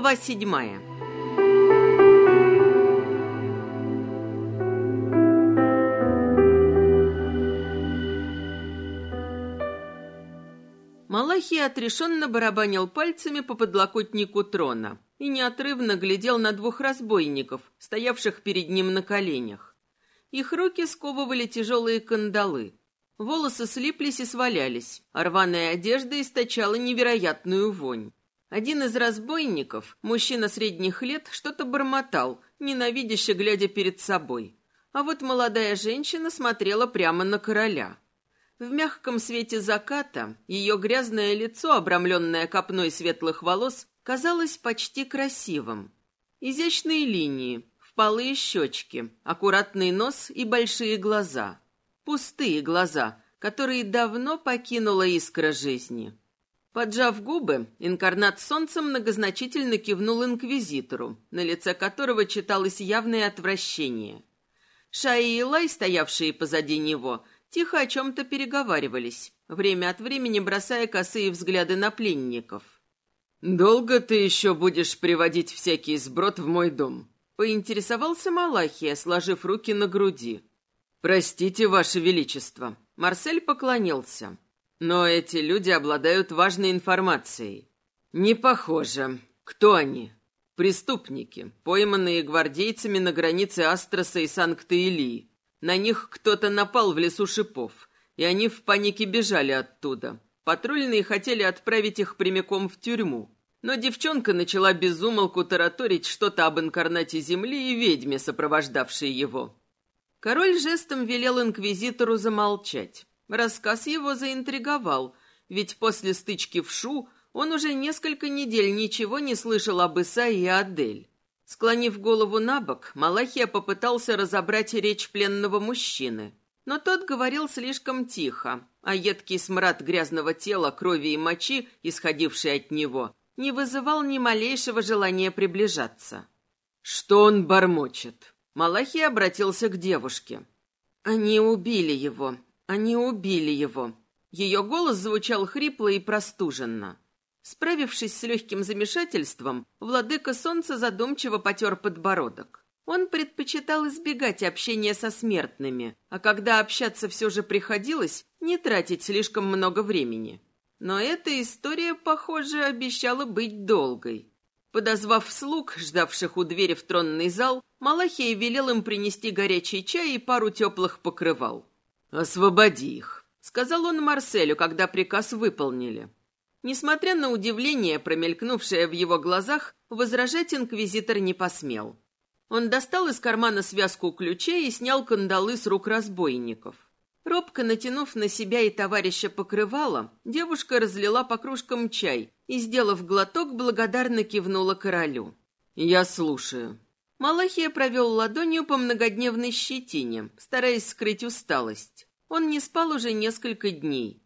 Глава седьмая Малахий отрешенно барабанил пальцами по подлокотнику трона и неотрывно глядел на двух разбойников, стоявших перед ним на коленях. Их руки сковывали тяжелые кандалы. Волосы слиплись и свалялись, а рваная одежда источала невероятную вонь. Один из разбойников, мужчина средних лет, что-то бормотал, ненавидяще глядя перед собой. А вот молодая женщина смотрела прямо на короля. В мягком свете заката ее грязное лицо, обрамленное копной светлых волос, казалось почти красивым. Изящные линии, впалые щечки, аккуратный нос и большие глаза. Пустые глаза, которые давно покинула искра жизни. Поджав губы, инкарнат солнца многозначительно кивнул инквизитору, на лице которого читалось явное отвращение. Шаи и Лай, стоявшие позади него, тихо о чем-то переговаривались, время от времени бросая косые взгляды на пленников. «Долго ты еще будешь приводить всякий сброд в мой дом?» Поинтересовался Малахия, сложив руки на груди. «Простите, Ваше Величество». Марсель поклонился. «Но эти люди обладают важной информацией». «Не похоже. Кто они?» «Преступники, пойманные гвардейцами на границе Астроса и Санкт-Илии. На них кто-то напал в лесу шипов, и они в панике бежали оттуда. Патрульные хотели отправить их прямиком в тюрьму. Но девчонка начала безумолку тараторить что-то об инкарнате Земли и ведьме, сопровождавшей его. Король жестом велел инквизитору замолчать. Рассказ его заинтриговал, ведь после стычки в Шу он уже несколько недель ничего не слышал об Исаи и Адель. Склонив голову на бок, Малахия попытался разобрать речь пленного мужчины. Но тот говорил слишком тихо, а едкий смрад грязного тела, крови и мочи, исходивший от него, не вызывал ни малейшего желания приближаться. «Что он бормочет?» Малахий обратился к девушке. «Они убили его. Они убили его». Ее голос звучал хрипло и простуженно. Справившись с легким замешательством, владыка солнца задумчиво потер подбородок. Он предпочитал избегать общения со смертными, а когда общаться все же приходилось, не тратить слишком много времени. Но эта история, похоже, обещала быть долгой. Подозвав слуг, ждавших у двери в тронный зал, Малахия велел им принести горячий чай и пару теплых покрывал. «Освободи их», — сказал он Марселю, когда приказ выполнили. Несмотря на удивление, промелькнувшее в его глазах, возражать инквизитор не посмел. Он достал из кармана связку ключей и снял кандалы с рук разбойников. Робко натянув на себя и товарища покрывало, девушка разлила по кружкам чай и, сделав глоток, благодарно кивнула королю. «Я слушаю». Малахия провел ладонью по многодневной щетине, стараясь скрыть усталость. Он не спал уже несколько дней.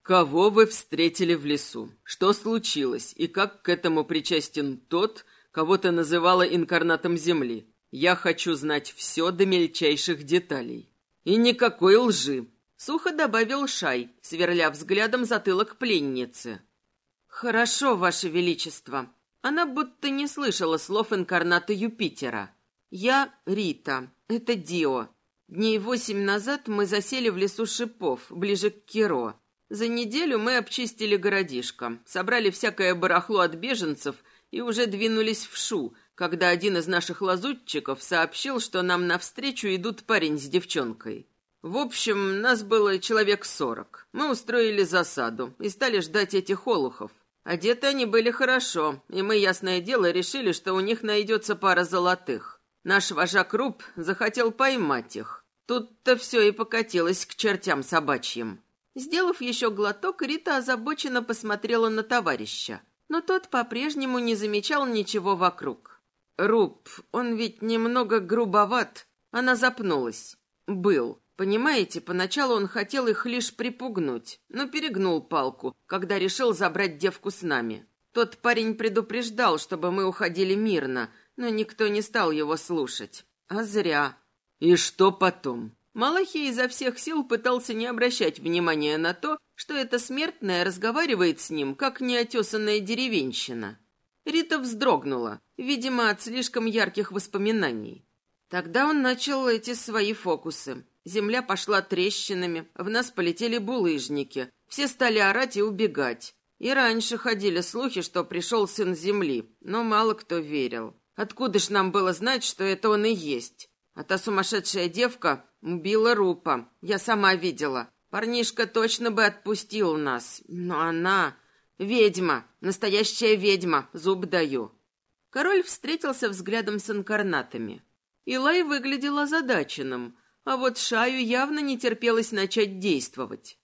«Кого вы встретили в лесу? Что случилось? И как к этому причастен тот, кого ты называла инкарнатом Земли? Я хочу знать все до мельчайших деталей». «И никакой лжи», — сухо добавил Шай, сверля взглядом затылок пленницы. «Хорошо, Ваше Величество». Она будто не слышала слов инкарната Юпитера. «Я Рита. Это Дио. Дней восемь назад мы засели в лесу шипов, ближе к Киро. За неделю мы обчистили городишко, собрали всякое барахло от беженцев и уже двинулись в Шу, когда один из наших лазутчиков сообщил, что нам навстречу идут парень с девчонкой. В общем, нас было человек сорок. Мы устроили засаду и стали ждать этих олухов. Одеты они были хорошо, и мы, ясное дело, решили, что у них найдется пара золотых. Наш вожак Руб захотел поймать их. Тут-то все и покатилось к чертям собачьим. Сделав еще глоток, Рита озабоченно посмотрела на товарища, но тот по-прежнему не замечал ничего вокруг. Руб, он ведь немного грубоват. Она запнулась. Был. Понимаете, поначалу он хотел их лишь припугнуть, но перегнул палку, когда решил забрать девку с нами. Тот парень предупреждал, чтобы мы уходили мирно, но никто не стал его слушать. А зря. И что потом? Малахий изо всех сил пытался не обращать внимания на то, что эта смертная разговаривает с ним, как неотесанная деревенщина. Рита вздрогнула, видимо, от слишком ярких воспоминаний. Тогда он начал эти свои фокусы. Земля пошла трещинами, в нас полетели булыжники. Все стали орать и убегать. И раньше ходили слухи, что пришел сын земли, но мало кто верил. Откуда ж нам было знать, что это он и есть? А та сумасшедшая девка убила Рупа. Я сама видела. Парнишка точно бы отпустил нас. Но она... Ведьма. Настоящая ведьма. Зуб даю. Король встретился взглядом с инкарнатами. Илай выглядел озадаченным, а вот Шаю явно не терпелось начать действовать.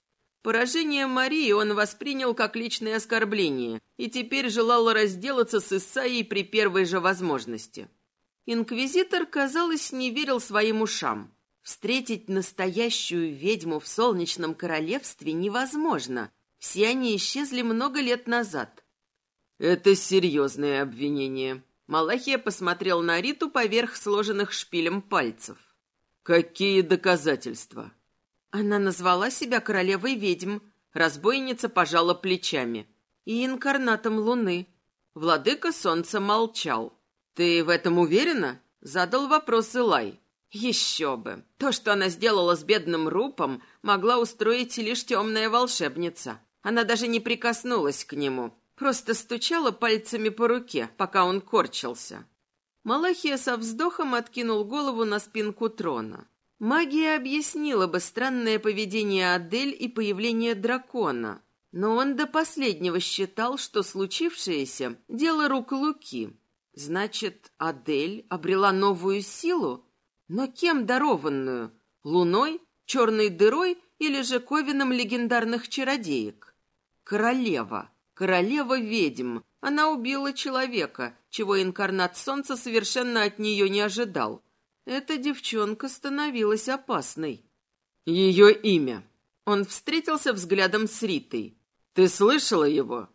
Поражение Марии он воспринял как личное оскорбление и теперь желал разделаться с Исаией при первой же возможности. Инквизитор, казалось, не верил своим ушам. Встретить настоящую ведьму в солнечном королевстве невозможно. Все они исчезли много лет назад. Это серьезное обвинение. Малахия посмотрел на Риту поверх сложенных шпилем пальцев. Какие доказательства? Она назвала себя королевой ведьм. Разбойница пожала плечами. И инкарнатом луны. Владыка солнца молчал. «Ты в этом уверена?» — задал вопрос Илай. Еще бы. То, что она сделала с бедным Рупом, могла устроить лишь темная волшебница. Она даже не прикоснулась к нему, просто стучала пальцами по руке, пока он корчился. Малахия со вздохом откинул голову на спинку трона. Магия объяснила бы странное поведение Адель и появление дракона, но он до последнего считал, что случившееся – дело рук Луки. Значит, Адель обрела новую силу? Но кем дарованную? Луной, черной дырой или же ковином легендарных чародеек? Королева, королева ведьм. Она убила человека, чего инкарнат солнца совершенно от нее не ожидал. Эта девчонка становилась опасной. Ее имя. Он встретился взглядом с Ритой. Ты слышала его?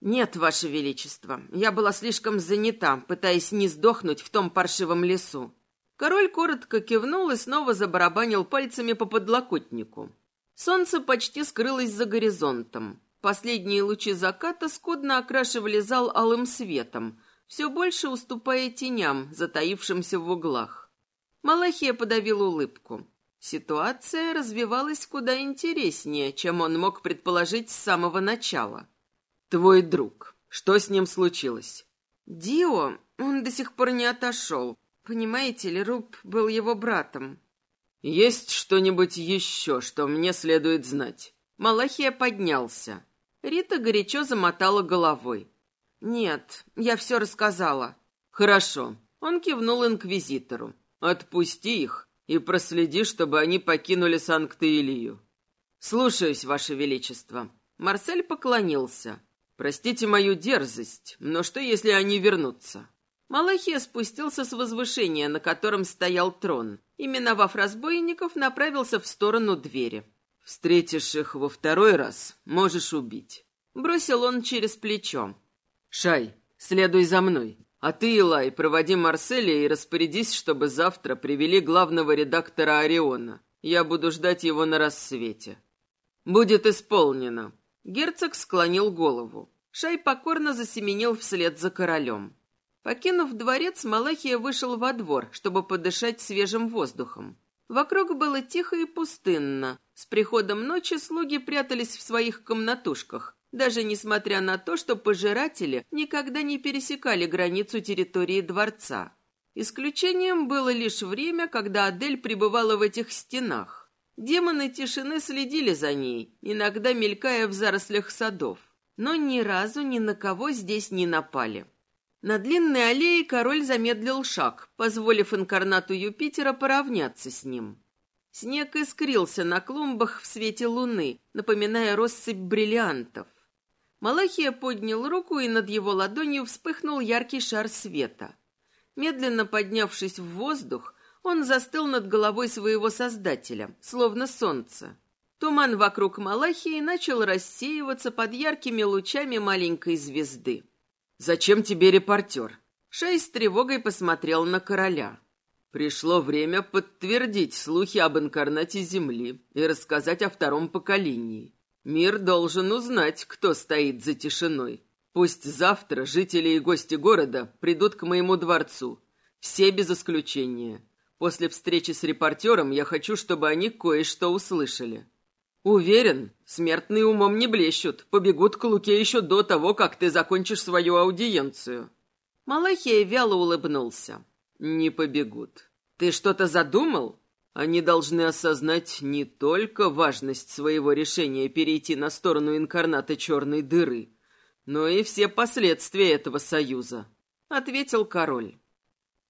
Нет, Ваше Величество. Я была слишком занята, пытаясь не сдохнуть в том паршивом лесу. Король коротко кивнул и снова забарабанил пальцами по подлокотнику. Солнце почти скрылось за горизонтом. Последние лучи заката скудно окрашивали зал алым светом, все больше уступая теням, затаившимся в углах. Малахия подавил улыбку. Ситуация развивалась куда интереснее, чем он мог предположить с самого начала. «Твой друг. Что с ним случилось?» «Дио, он до сих пор не отошел. Понимаете ли, Руб был его братом. Есть что-нибудь еще, что мне следует знать? Малахия поднялся. Рита горячо замотала головой. Нет, я все рассказала. Хорошо. Он кивнул инквизитору. Отпусти их и проследи, чтобы они покинули Санкт-Илию. Слушаюсь, Ваше Величество. Марсель поклонился. Простите мою дерзость, но что, если они вернутся? Малахия спустился с возвышения, на котором стоял трон, и, миновав разбойников, направился в сторону двери. «Встретишь их во второй раз, можешь убить», — бросил он через плечо. «Шай, следуй за мной. А ты, Илай, проводи Марселя и распорядись, чтобы завтра привели главного редактора Ориона. Я буду ждать его на рассвете». «Будет исполнено». Герцог склонил голову. Шай покорно засеменил вслед за королем. Покинув дворец, Малахия вышел во двор, чтобы подышать свежим воздухом. Вокруг было тихо и пустынно. С приходом ночи слуги прятались в своих комнатушках, даже несмотря на то, что пожиратели никогда не пересекали границу территории дворца. Исключением было лишь время, когда Адель пребывала в этих стенах. Демоны тишины следили за ней, иногда мелькая в зарослях садов, но ни разу ни на кого здесь не напали. На длинной аллее король замедлил шаг, позволив инкарнату Юпитера поравняться с ним. Снег искрился на клумбах в свете луны, напоминая россыпь бриллиантов. Малахия поднял руку, и над его ладонью вспыхнул яркий шар света. Медленно поднявшись в воздух, он застыл над головой своего создателя, словно солнце. Туман вокруг Малахии начал рассеиваться под яркими лучами маленькой звезды. «Зачем тебе репортер?» Шей с тревогой посмотрел на короля. Пришло время подтвердить слухи об инкарнате Земли и рассказать о втором поколении. Мир должен узнать, кто стоит за тишиной. Пусть завтра жители и гости города придут к моему дворцу. Все без исключения. После встречи с репортером я хочу, чтобы они кое-что услышали. Уверен, смертные умом не блещут, побегут к Луке еще до того, как ты закончишь свою аудиенцию. Малахия вяло улыбнулся. Не побегут. Ты что-то задумал? Они должны осознать не только важность своего решения перейти на сторону инкарната черной дыры, но и все последствия этого союза, — ответил король.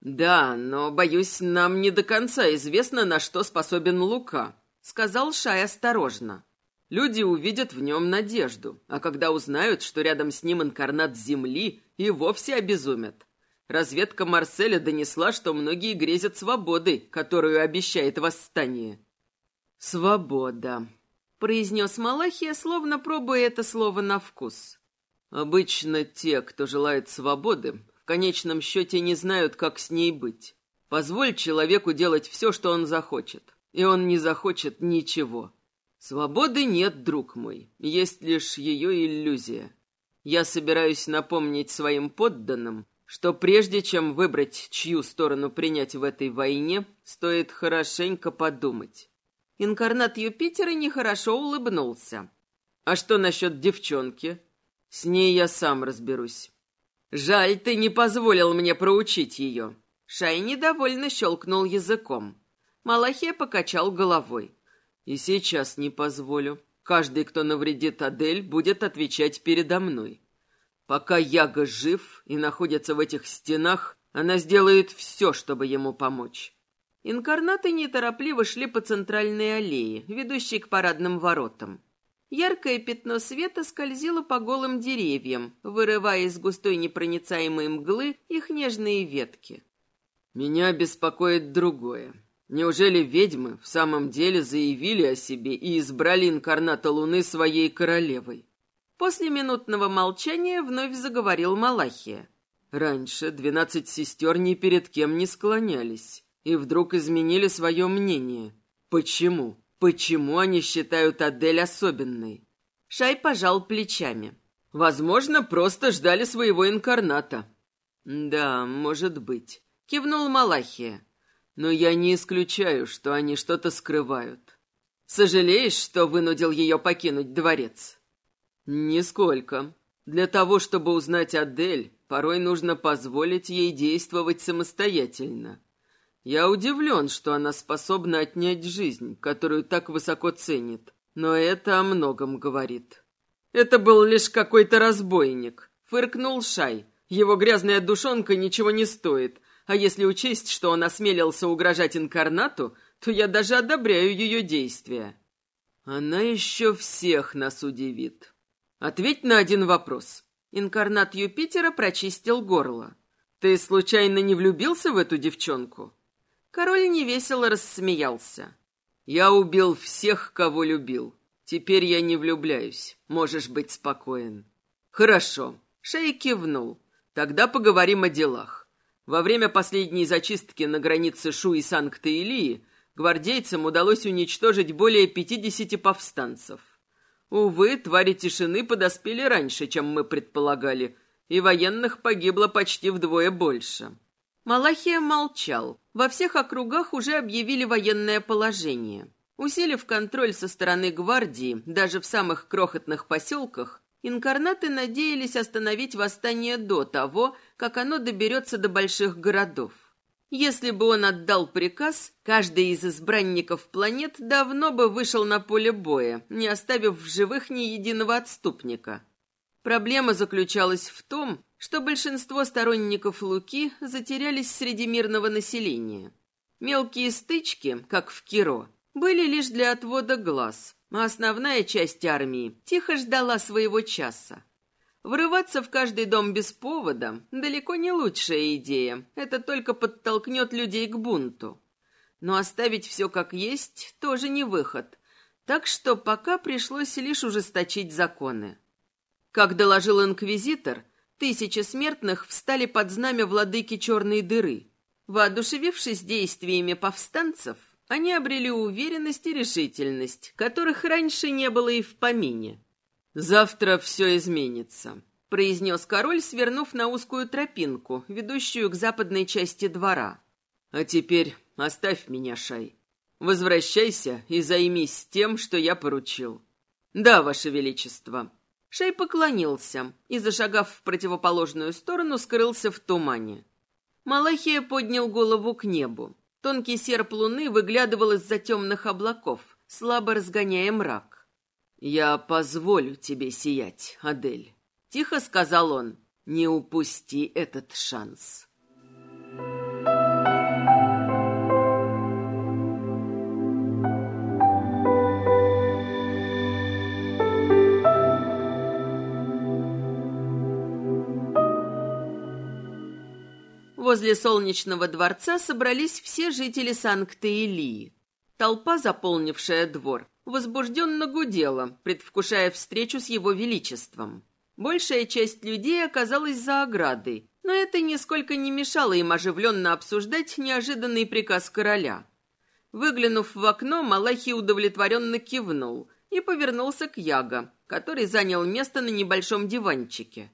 «Да, но, боюсь, нам не до конца известно, на что способен Лука», — сказал Шай осторожно. «Люди увидят в нем надежду, а когда узнают, что рядом с ним инкарнат Земли, и вовсе обезумят. Разведка Марселя донесла, что многие грезят свободой, которую обещает восстание». «Свобода», — произнес Малахия, словно пробуя это слово на вкус. «Обычно те, кто желает свободы, в конечном счете не знают, как с ней быть. Позволь человеку делать все, что он захочет, и он не захочет ничего. Свободы нет, друг мой, есть лишь ее иллюзия. Я собираюсь напомнить своим подданным, что прежде чем выбрать, чью сторону принять в этой войне, стоит хорошенько подумать. Инкарнат Юпитера нехорошо улыбнулся. «А что насчет девчонки? С ней я сам разберусь. Жаль, ты не позволил мне проучить ее». Шай недовольно щелкнул языком. Малахия покачал головой. «И сейчас не позволю. Каждый, кто навредит Адель, будет отвечать передо мной. Пока Яга жив и находится в этих стенах, она сделает все, чтобы ему помочь». Инкарнаты неторопливо шли по центральной аллее, ведущей к парадным воротам. Яркое пятно света скользило по голым деревьям, вырывая из густой непроницаемой мглы их нежные ветки. «Меня беспокоит другое. Неужели ведьмы в самом деле заявили о себе и избрали инкарната Луны своей королевой?» После минутного молчания вновь заговорил Малахия. «Раньше двенадцать сестер ни перед кем не склонялись и вдруг изменили свое мнение. Почему?» Почему они считают Адель особенной? Шай пожал плечами. Возможно, просто ждали своего инкарната. Да, может быть. Кивнул Малахия. Но я не исключаю, что они что-то скрывают. Сожалеешь, что вынудил ее покинуть дворец? Нисколько. Для того, чтобы узнать Адель, порой нужно позволить ей действовать самостоятельно. Я удивлен, что она способна отнять жизнь, которую так высоко ценит. Но это о многом говорит. Это был лишь какой-то разбойник. Фыркнул Шай. Его грязная душонка ничего не стоит. А если учесть, что он осмелился угрожать инкарнату, то я даже одобряю ее действия. Она еще всех нас удивит. Ответь на один вопрос. Инкарнат Юпитера прочистил горло. Ты случайно не влюбился в эту девчонку? Король невесело рассмеялся. «Я убил всех, кого любил. Теперь я не влюбляюсь. Можешь быть спокоен». «Хорошо». Шей кивнул. «Тогда поговорим о делах. Во время последней зачистки на границе Шу и Санкт-Илии гвардейцам удалось уничтожить более пятидесяти повстанцев. Увы, твари тишины подоспели раньше, чем мы предполагали, и военных погибло почти вдвое больше. Малахия молчал. Во всех округах уже объявили военное положение. Усилив контроль со стороны гвардии, даже в самых крохотных поселках, инкарнаты надеялись остановить восстание до того, как оно доберется до больших городов. Если бы он отдал приказ, каждый из избранников планет давно бы вышел на поле боя, не оставив в живых ни единого отступника. Проблема заключалась в том, что большинство сторонников Луки затерялись среди мирного населения. Мелкие стычки, как в Киро, были лишь для отвода глаз, а основная часть армии тихо ждала своего часа. Врываться в каждый дом без повода далеко не лучшая идея, это только подтолкнет людей к бунту. Но оставить все как есть тоже не выход, так что пока пришлось лишь ужесточить законы. Как доложил инквизитор, Тысячи смертных встали под знамя владыки черной дыры. Воодушевившись действиями повстанцев, они обрели уверенность и решительность, которых раньше не было и в помине. Завтра все изменится. произнес король, свернув на узкую тропинку, ведущую к западной части двора. «А теперь оставь меня, Шай. Возвращайся и займись тем, что я поручил». «Да, Ваше Величество». Шай поклонился и, зашагав в противоположную сторону, скрылся в тумане. Малахия поднял голову к небу. Тонкий серп луны выглядывал из-за темных облаков, слабо разгоняя мрак. «Я позволю тебе сиять, Адель». Тихо сказал он, не упусти этот шанс. Возле солнечного дворца собрались все жители Санкт-Илии. Толпа, заполнившая двор, возбужденно гудела, предвкушая встречу с его величеством. Большая часть людей оказалась за оградой, но это нисколько не мешало им оживленно обсуждать неожиданный приказ короля. Выглянув в окно, Малахи удовлетворенно кивнул и повернулся к Яго, который занял место на небольшом диванчике.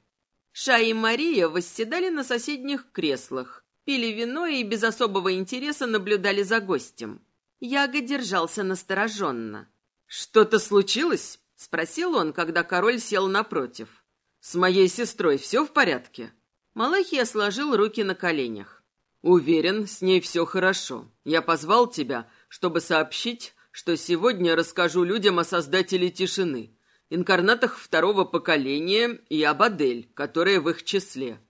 Ша и Мария восседали на соседних креслах, пили вино и без особого интереса наблюдали за гостем. Яго держался настороженно. «Что-то случилось?» — спросил он, когда король сел напротив. «С моей сестрой все в порядке?» Малахия сложил руки на коленях. «Уверен, с ней все хорошо. Я позвал тебя, чтобы сообщить, что сегодня расскажу людям о Создателе Тишины, инкарнатах второго поколения и об Адель, которая в их числе.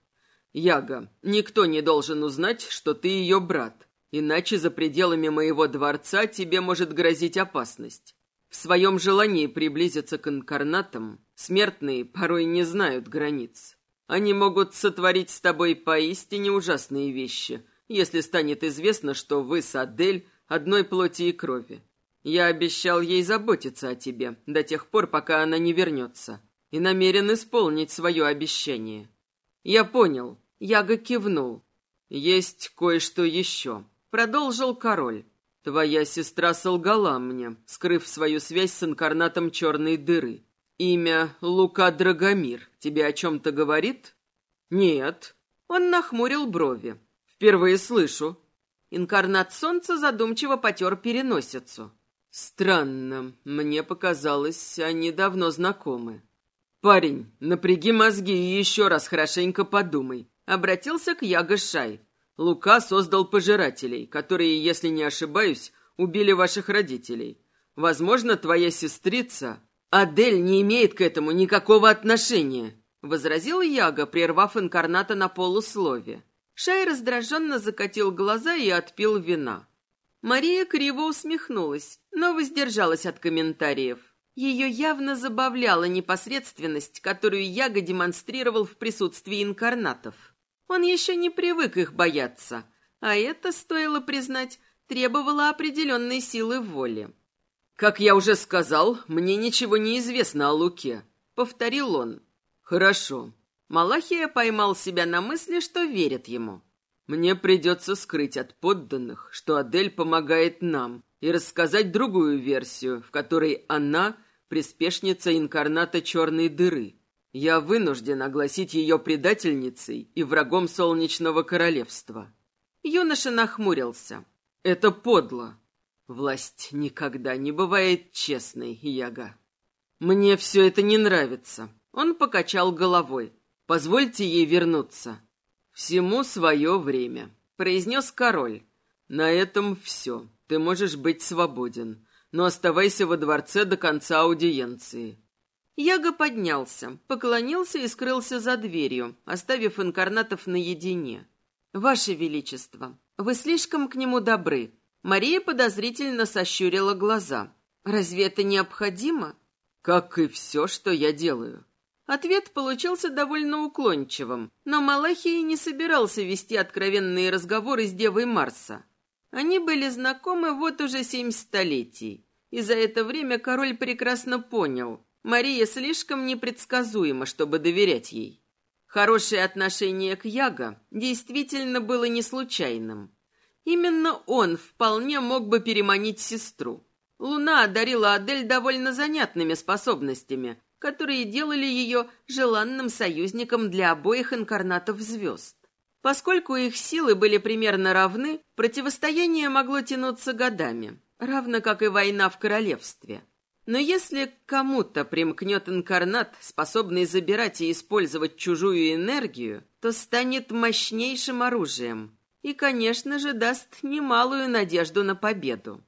Яга, никто не должен узнать, что ты ее брат, иначе за пределами моего дворца тебе может грозить опасность. В своем желании приблизиться к инкарнатам смертные порой не знают границ. Они могут сотворить с тобой поистине ужасные вещи, если станет известно, что вы с Адель одной плоти и крови. Я обещал ей заботиться о тебе до тех пор, пока она не вернется, и намерен исполнить свое обещание. Я понял. Яга кивнул. Есть кое-что еще. Продолжил король. Твоя сестра солгала мне, скрыв свою связь с инкарнатом черной дыры. Имя Лука Драгомир тебе о чем-то говорит? Нет. Он нахмурил брови. Впервые слышу. Инкарнат солнца задумчиво потер переносицу. Странно, мне показалось, они давно знакомы. Парень, напряги мозги и еще раз хорошенько подумай. Обратился к Яго Шай. Лука создал пожирателей, которые, если не ошибаюсь, убили ваших родителей. Возможно, твоя сестрица... Адель не имеет к этому никакого отношения, возразил Яга, прервав инкарната на полуслове. Шай раздраженно закатил глаза и отпил вина. Мария криво усмехнулась, но воздержалась от комментариев. Ее явно забавляла непосредственность, которую Яга демонстрировал в присутствии инкарнатов. Он еще не привык их бояться, а это, стоило признать, требовало определенной силы воли. «Как я уже сказал, мне ничего не известно о Луке», — повторил он. «Хорошо». Малахия поймал себя на мысли, что верит ему. «Мне придется скрыть от подданных, что Адель помогает нам, и рассказать другую версию, в которой она — приспешница инкарната черной дыры. Я вынужден огласить ее предательницей и врагом Солнечного Королевства. Юноша нахмурился. Это подло. Власть никогда не бывает честной, Яга. Мне все это не нравится. Он покачал головой. Позвольте ей вернуться. Всему свое время, произнес король. На этом все. Ты можешь быть свободен. Но оставайся во дворце до конца аудиенции. Яго поднялся, поклонился и скрылся за дверью, оставив инкарнатов наедине. «Ваше Величество, вы слишком к нему добры». Мария подозрительно сощурила глаза. «Разве это необходимо?» «Как и все, что я делаю». Ответ получился довольно уклончивым, но Малахий не собирался вести откровенные разговоры с Девой Марса. Они были знакомы вот уже семь столетий, и за это время король прекрасно понял, Мария слишком непредсказуема, чтобы доверять ей. Хорошее отношение к Яго действительно было не случайным. Именно он вполне мог бы переманить сестру. Луна одарила Адель довольно занятными способностями, которые делали ее желанным союзником для обоих инкарнатов звезд. Поскольку их силы были примерно равны, противостояние могло тянуться годами, равно как и война в королевстве. Но если кому-то примкнет инкарнат, способный забирать и использовать чужую энергию, то станет мощнейшим оружием и, конечно же, даст немалую надежду на победу.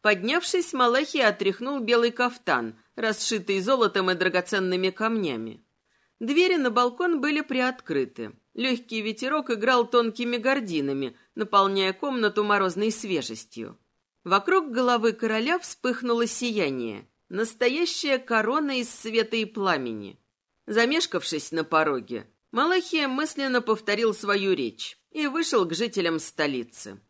Поднявшись, Малахи отряхнул белый кафтан, расшитый золотом и драгоценными камнями. Двери на балкон были приоткрыты. Легкий ветерок играл тонкими гординами, наполняя комнату морозной свежестью. Вокруг головы короля вспыхнуло сияние. Настоящая корона из света и пламени. Замешкавшись на пороге, Малахия мысленно повторил свою речь и вышел к жителям столицы.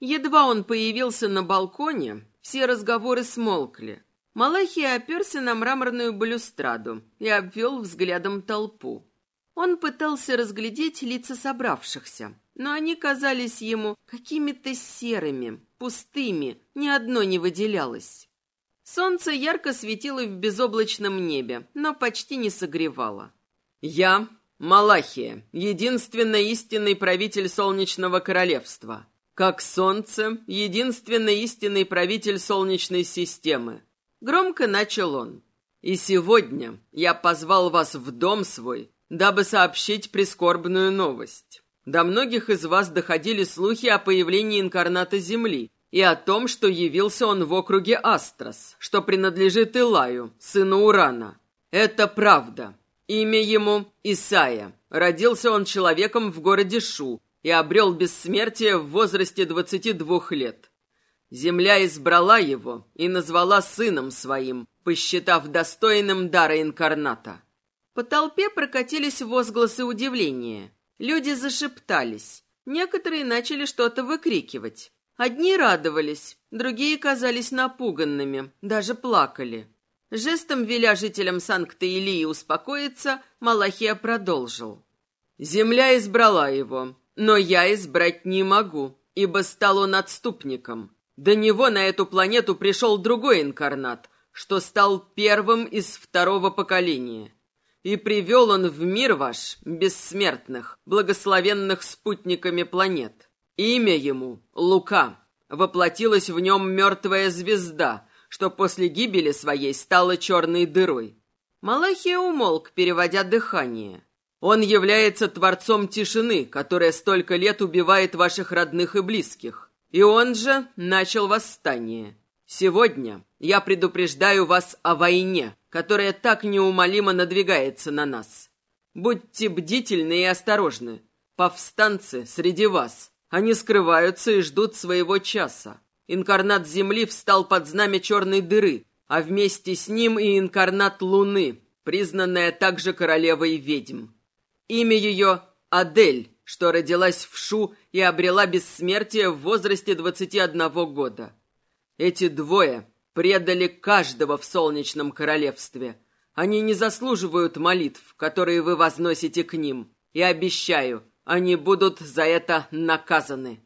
Едва он появился на балконе, все разговоры смолкли. Малахия оперся на мраморную балюстраду и обвел взглядом толпу. Он пытался разглядеть лица собравшихся, но они казались ему какими-то серыми, пустыми, ни одно не выделялось. Солнце ярко светило в безоблачном небе, но почти не согревало. «Я, Малахия, единственный истинный правитель Солнечного Королевства. Как солнце, единственный истинный правитель Солнечной системы. Громко начал он. «И сегодня я позвал вас в дом свой, дабы сообщить прискорбную новость. До многих из вас доходили слухи о появлении инкарната Земли и о том, что явился он в округе Астрос, что принадлежит Илаю, сыну Урана. Это правда. Имя ему Исая. Родился он человеком в городе Шу и обрел бессмертие в возрасте 22 лет. Земля избрала его и назвала сыном своим, посчитав достойным дара инкарната. По толпе прокатились возгласы удивления. Люди зашептались. Некоторые начали что-то выкрикивать. Одни радовались, другие казались напуганными, даже плакали. Жестом веля жителям Санкт-Илии успокоиться, Малахия продолжил. «Земля избрала его, но я избрать не могу, ибо стал он отступником. До него на эту планету пришел другой инкарнат, что стал первым из второго поколения. И привел он в мир ваш, бессмертных, благословенных спутниками планет. Имя ему — Лука. Воплотилась в нем мертвая звезда, что после гибели своей стала черной дырой. Малахия умолк, переводя дыхание. Он является творцом тишины, которая столько лет убивает ваших родных и близких. И он же начал восстание. Сегодня я предупреждаю вас о войне, которая так неумолимо надвигается на нас. Будьте бдительны и осторожны. Повстанцы среди вас. Они скрываются и ждут своего часа. Инкарнат Земли встал под знамя черной дыры, а вместе с ним и инкарнат Луны, признанная также королевой ведьм. Имя ее Адель, что родилась в Шу и обрела бессмертие в возрасте 21 года. Эти двое предали каждого в Солнечном Королевстве. Они не заслуживают молитв, которые вы возносите к ним. И обещаю, они будут за это наказаны».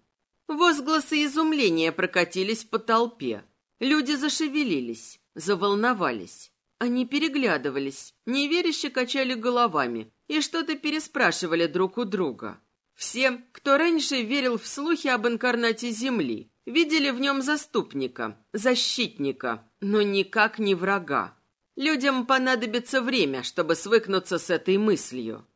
Возгласы изумления прокатились по толпе. Люди зашевелились, заволновались. Они переглядывались, неверяще качали головами и что-то переспрашивали друг у друга. Все, кто раньше верил в слухи об инкарнате Земли, видели в нем заступника, защитника, но никак не врага. Людям понадобится время, чтобы свыкнуться с этой мыслью.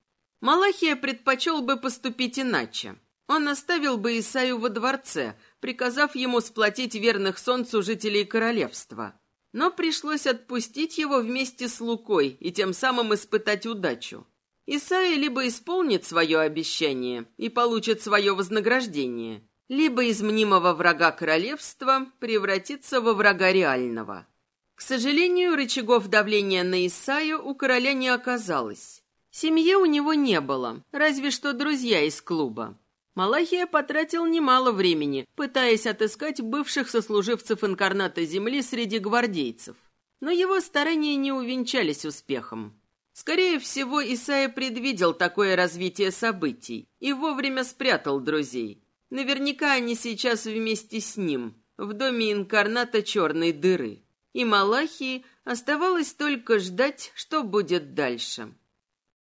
Малахия предпочел бы поступить иначе. Он оставил бы Исаю во дворце, приказав ему сплотить верных солнцу жителей королевства. Но пришлось отпустить его вместе с Лукой и тем самым испытать удачу. Исаия либо исполнит свое обещание и получит свое вознаграждение, либо из мнимого врага королевства превратится во врага реального. К сожалению, рычагов давления на Исаю у короля не оказалось. Семьи у него не было, разве что друзья из клуба. Малахия потратил немало времени, пытаясь отыскать бывших сослуживцев инкарната Земли среди гвардейцев. Но его старания не увенчались успехом. Скорее всего, Исайя предвидел такое развитие событий и вовремя спрятал друзей. Наверняка они сейчас вместе с ним, в доме инкарната черной дыры. И Малахии Оставалось только ждать, что будет дальше.